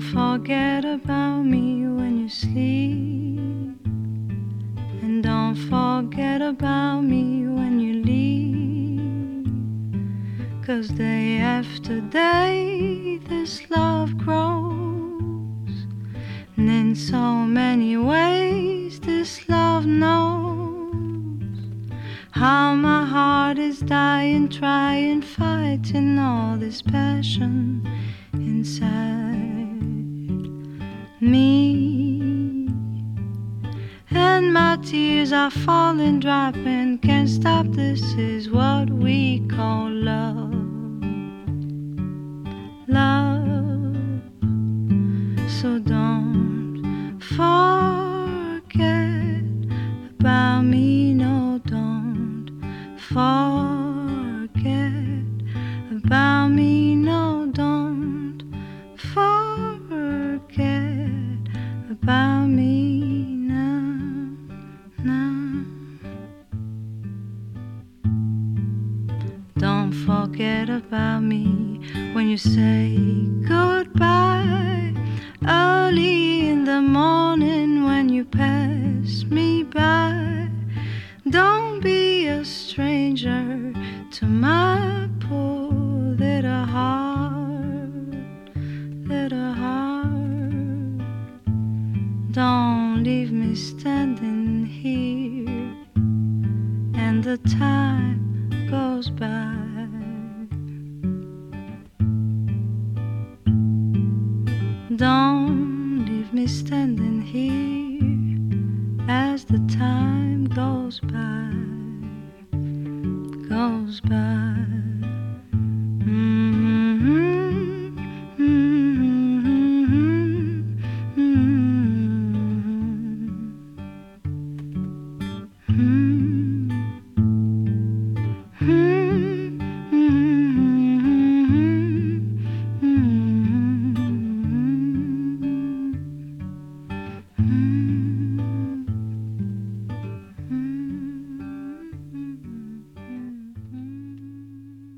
forget about me when you sleep. And don't forget about me when you leave. Cause day after day, this love grows. And in so many ways, this love knows how my heart is dying, trying, fighting all this passion inside me. And my tears are falling, dropping, can't stop. This is what we call love. Love. So don't forget about me, no, don't forget about me now, now. Don't forget about me when you say goodbye early in the morning when you pass me by. Don't be a stranger to my Don't leave me standing here and the time goes by. Don't leave me standing here as the time goes by, goes by.